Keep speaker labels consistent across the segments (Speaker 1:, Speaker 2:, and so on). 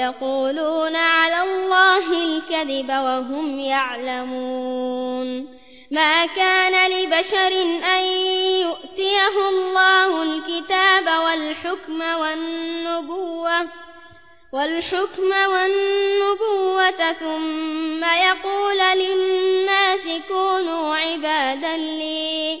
Speaker 1: ويقولون على الله الكذب وهم يعلمون. ما كان لبشر أن يؤتيه الله الكتاب والحكم والنبوة والحكم والنبوة ثم يقول للناس كونوا عبادا لي.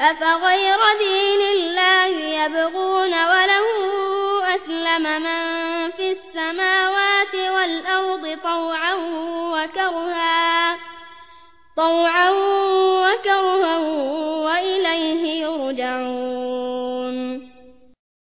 Speaker 1: أفغير دين الله يبغون وله أسلم من في السماوات والأرض طوعا وكرها طوعا وكرها وإليه يرجعون.